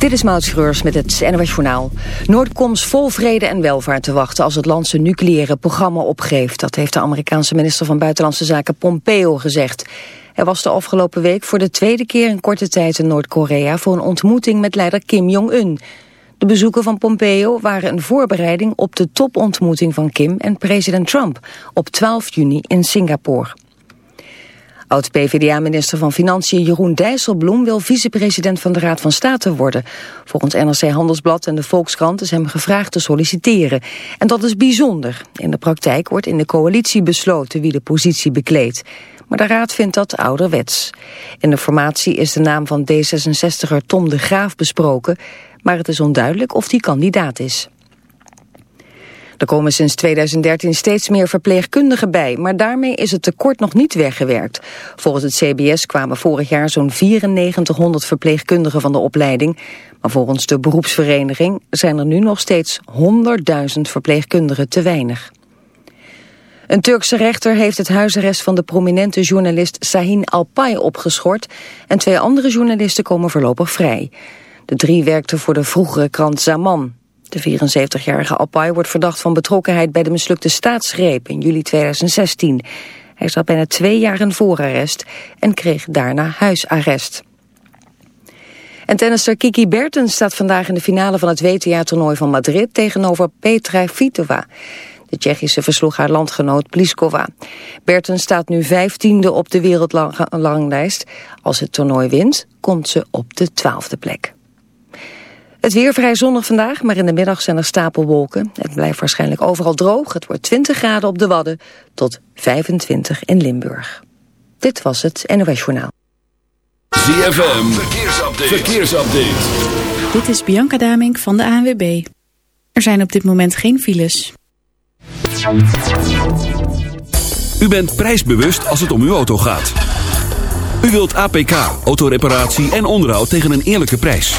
Dit is Maud Schreurs met het NOS Journaal. Noordkoms vol vrede en welvaart te wachten als het land zijn nucleaire programma opgeeft. Dat heeft de Amerikaanse minister van Buitenlandse Zaken Pompeo gezegd. Hij was de afgelopen week voor de tweede keer in korte tijd in Noord-Korea... voor een ontmoeting met leider Kim Jong-un. De bezoeken van Pompeo waren een voorbereiding op de topontmoeting van Kim en president Trump... op 12 juni in Singapore. Oud-PVDA-minister van Financiën Jeroen Dijsselbloem wil vicepresident van de Raad van State worden. Volgens NRC Handelsblad en de Volkskrant is hem gevraagd te solliciteren. En dat is bijzonder. In de praktijk wordt in de coalitie besloten wie de positie bekleedt. Maar de Raad vindt dat ouderwets. In de formatie is de naam van D66er Tom de Graaf besproken, maar het is onduidelijk of die kandidaat is. Er komen sinds 2013 steeds meer verpleegkundigen bij, maar daarmee is het tekort nog niet weggewerkt. Volgens het CBS kwamen vorig jaar zo'n 9400 verpleegkundigen van de opleiding, maar volgens de beroepsvereniging zijn er nu nog steeds 100.000 verpleegkundigen te weinig. Een Turkse rechter heeft het huisarrest van de prominente journalist Sahin Alpay opgeschort en twee andere journalisten komen voorlopig vrij. De drie werkten voor de vroegere krant Zaman. De 74-jarige Alpay wordt verdacht van betrokkenheid bij de mislukte staatsgreep in juli 2016. Hij zat bijna twee jaar in voorarrest en kreeg daarna huisarrest. En tennisser Kiki Bertens staat vandaag in de finale van het WTA-toernooi van Madrid tegenover Petra Vitova. De Tsjechische versloeg haar landgenoot Pliskova. Bertens staat nu vijftiende op de wereldranglijst. Als het toernooi wint, komt ze op de twaalfde plek. Het weer vrij zonnig vandaag, maar in de middag zijn er stapelwolken. Het blijft waarschijnlijk overal droog. Het wordt 20 graden op de Wadden tot 25 in Limburg. Dit was het NOS Journaal. ZFM, verkeersupdate. verkeersupdate. Dit is Bianca Damink van de ANWB. Er zijn op dit moment geen files. U bent prijsbewust als het om uw auto gaat. U wilt APK, autoreparatie en onderhoud tegen een eerlijke prijs.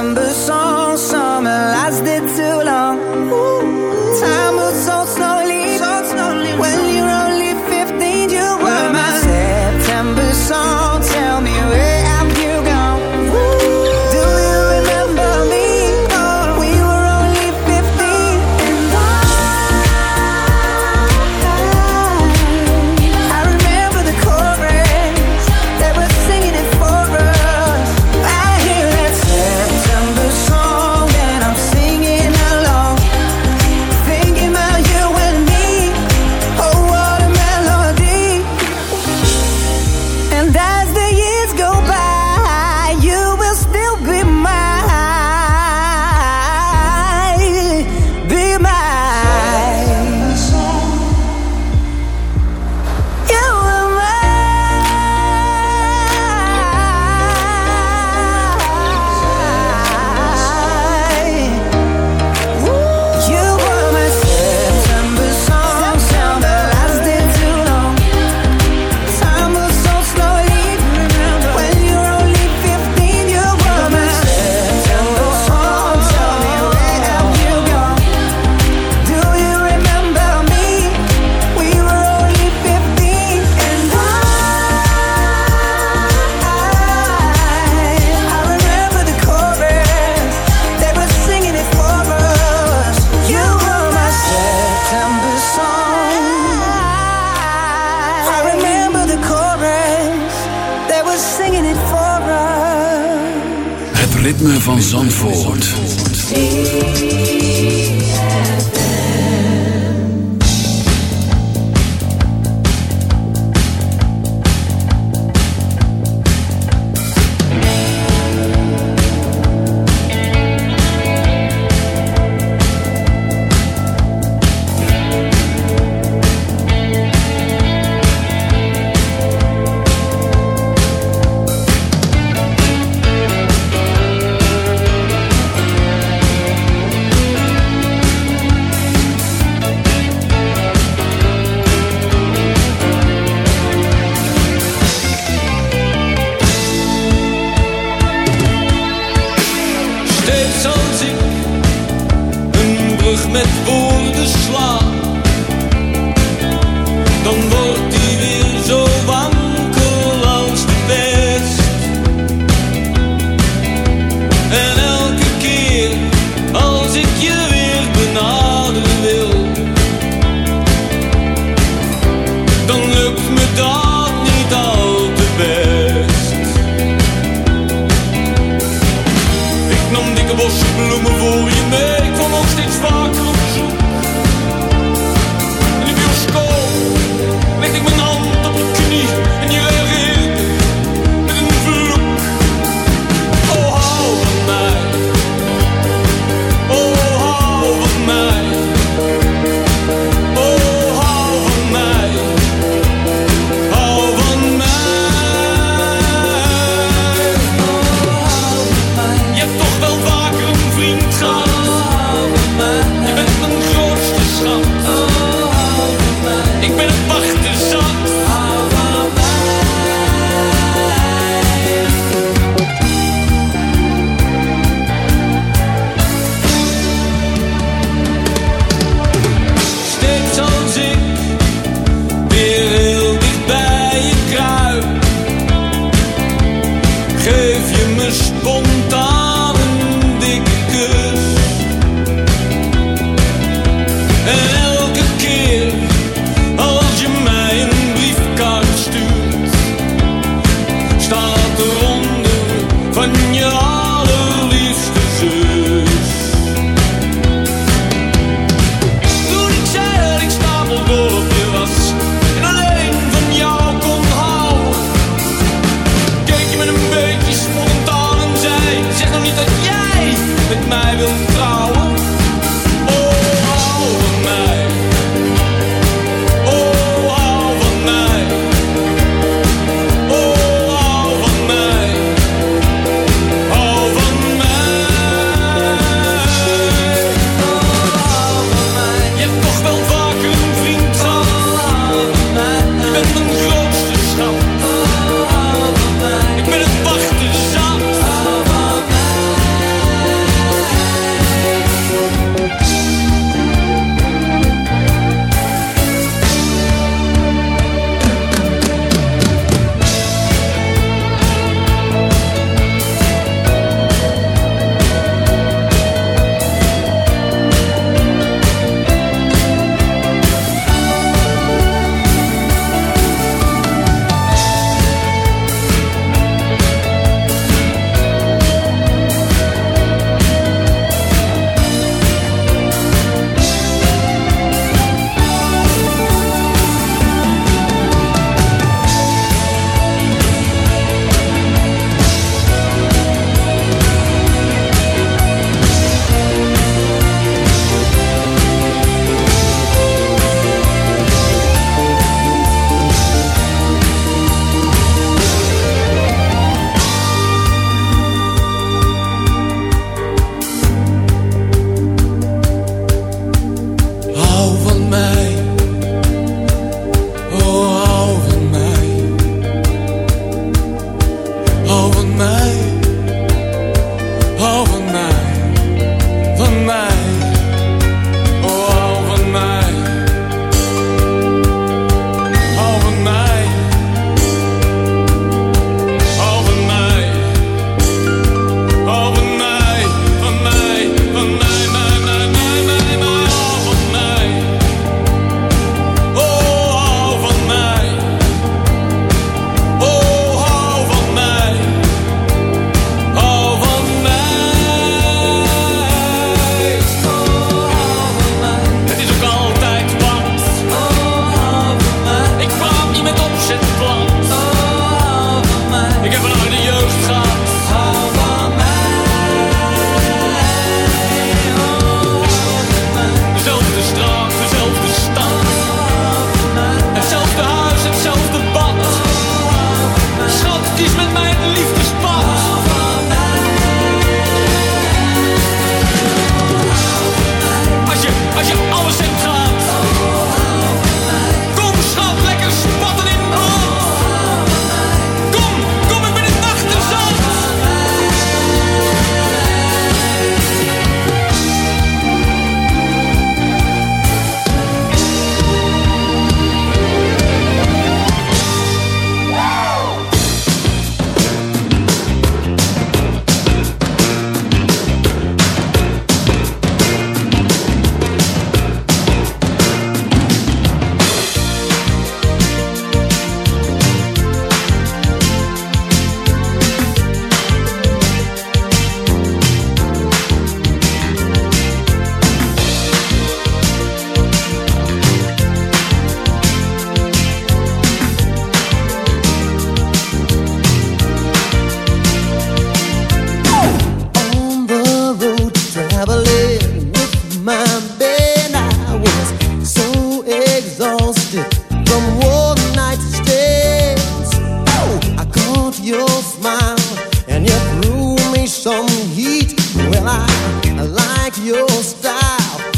remember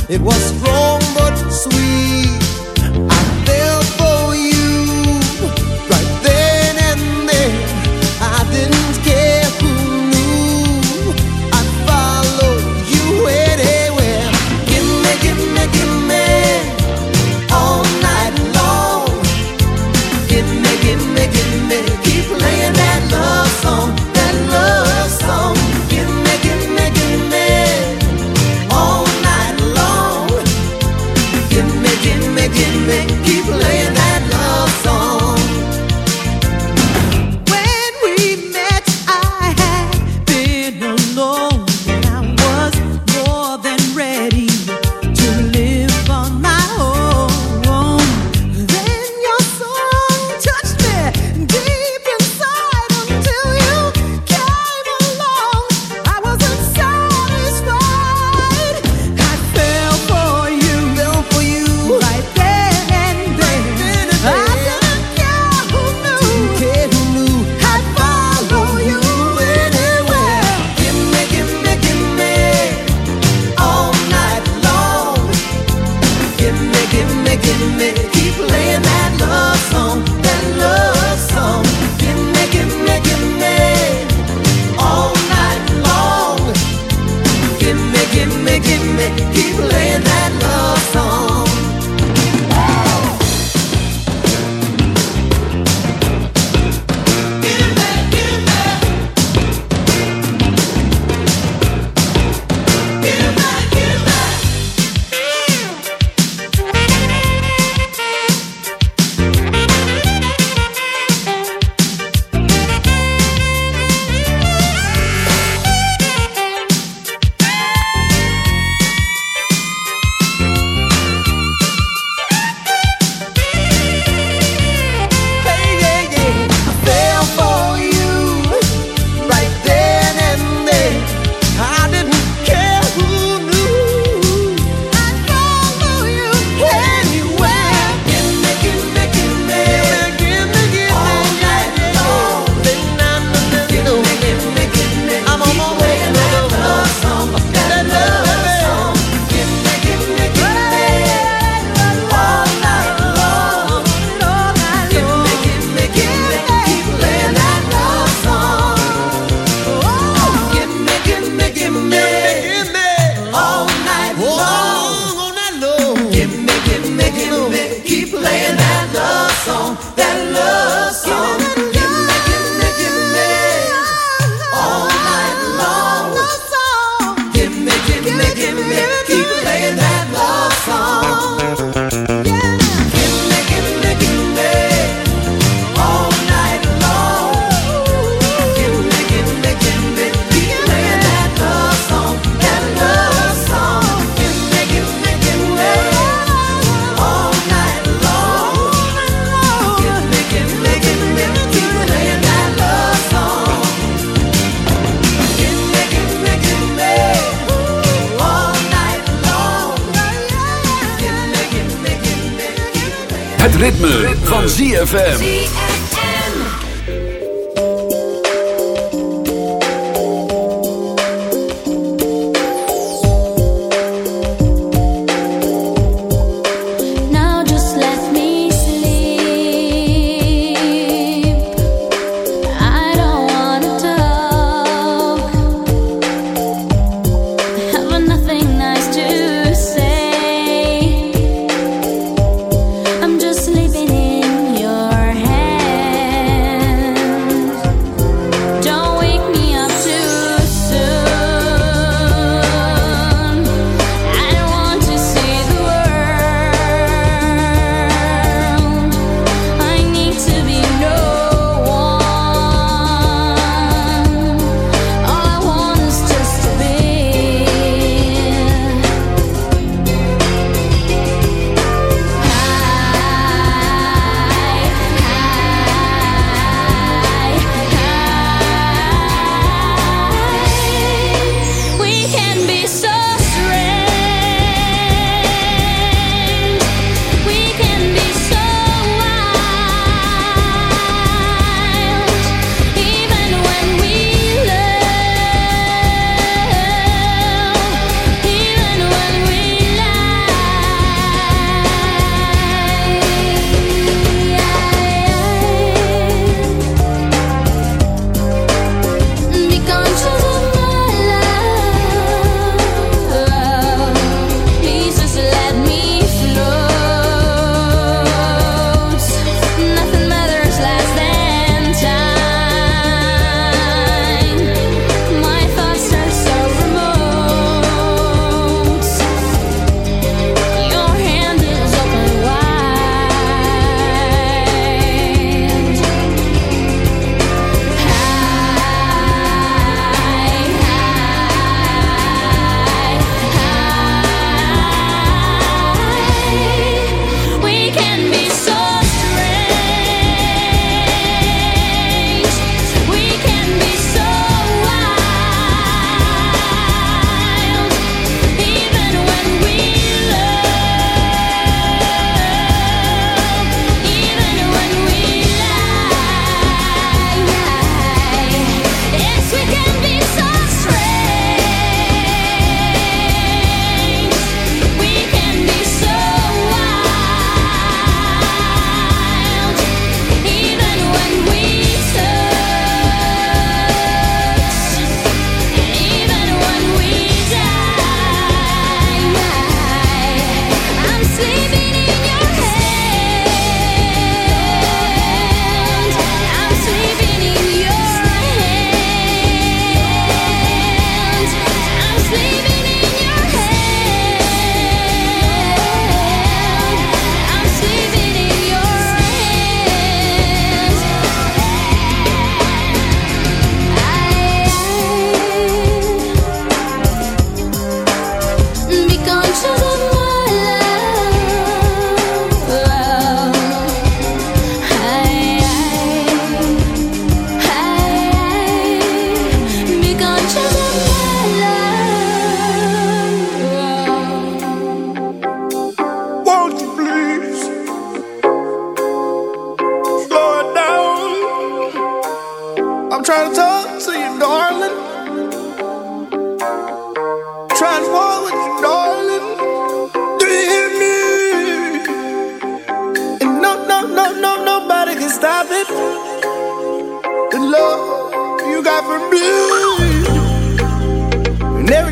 It was strong but sweet.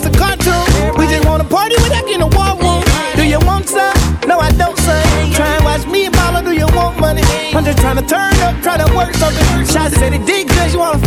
that's a cartoon. We just wanna party without getting a war room. Do you want some? No, I don't, son. Try and watch me and mama, do you want money? I'm just trying to turn up, try to work something. Shots said it did good, you wanna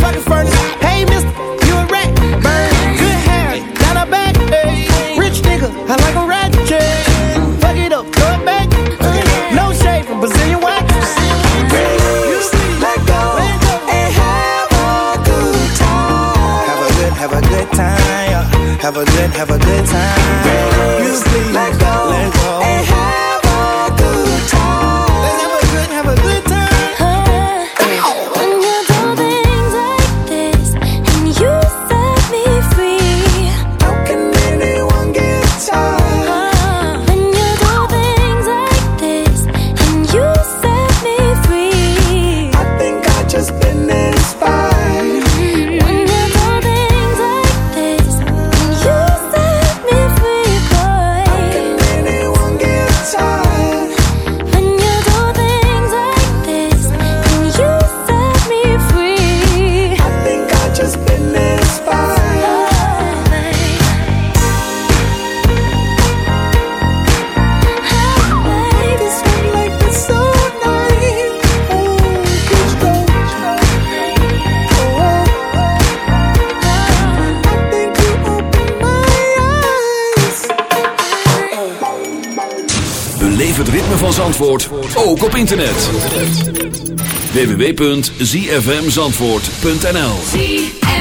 www.zfmzandvoort.nl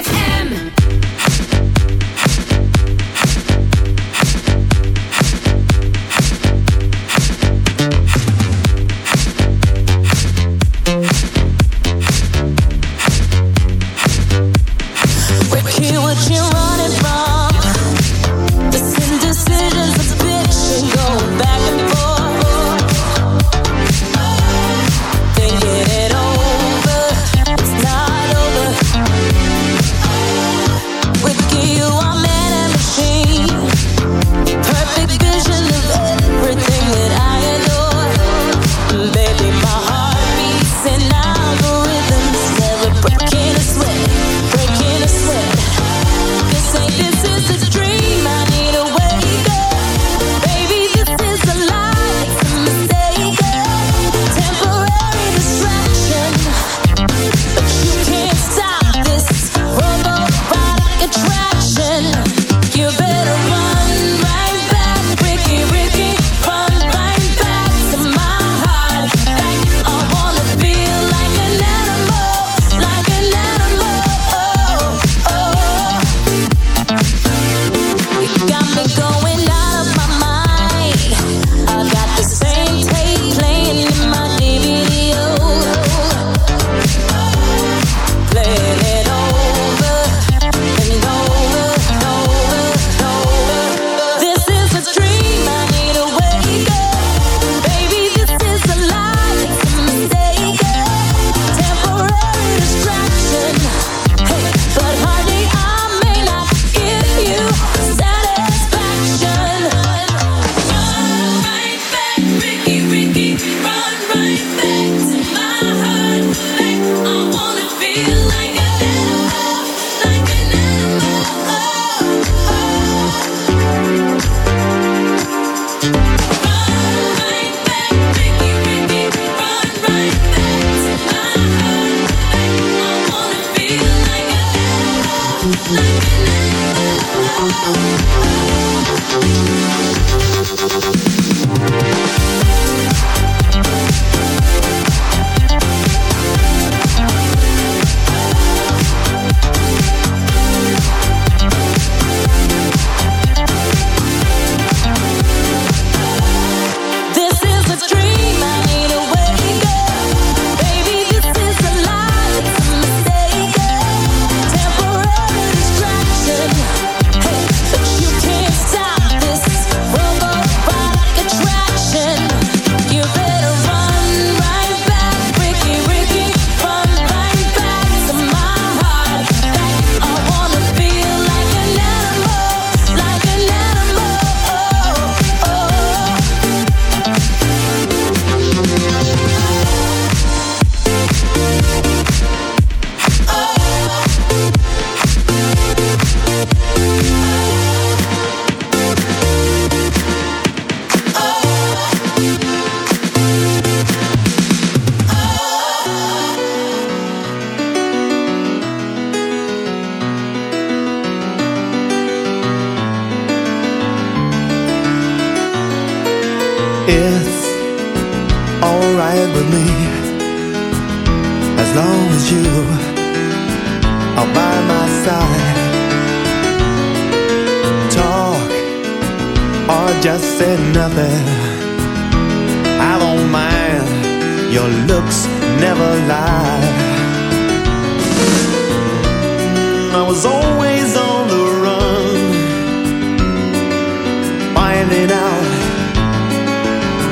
Oh, oh, oh,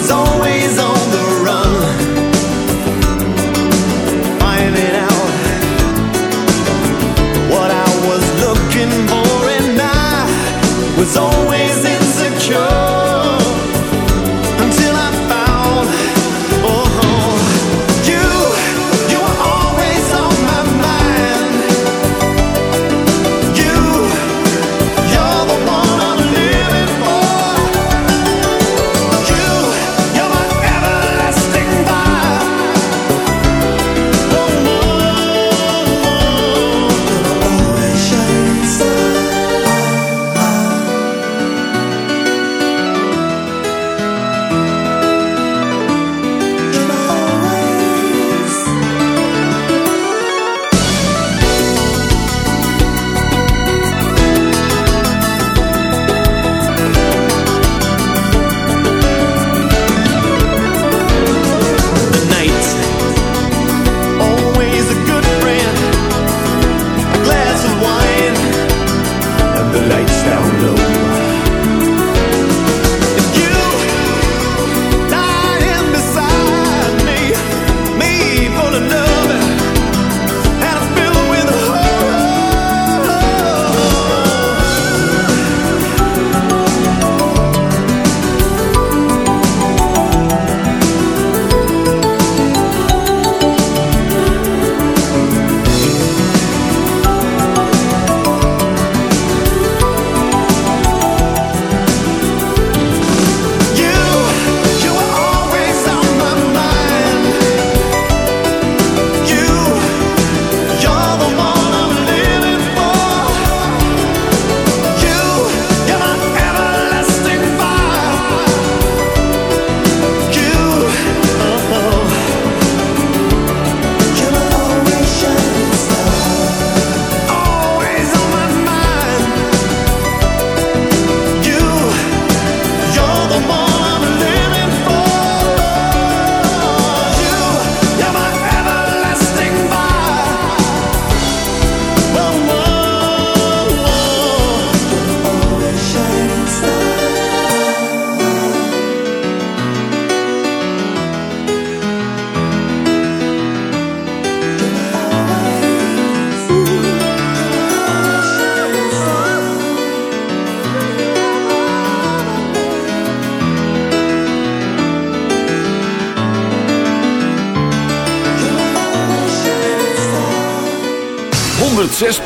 was always on.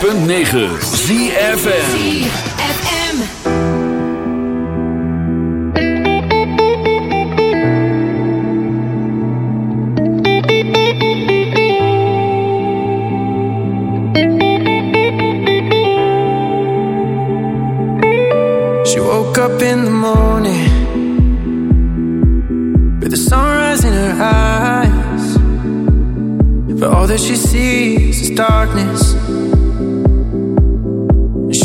.9 CFM She woke up in the morning with a sunrise in her eyes. But all that she sees is darkness.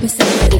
We somebody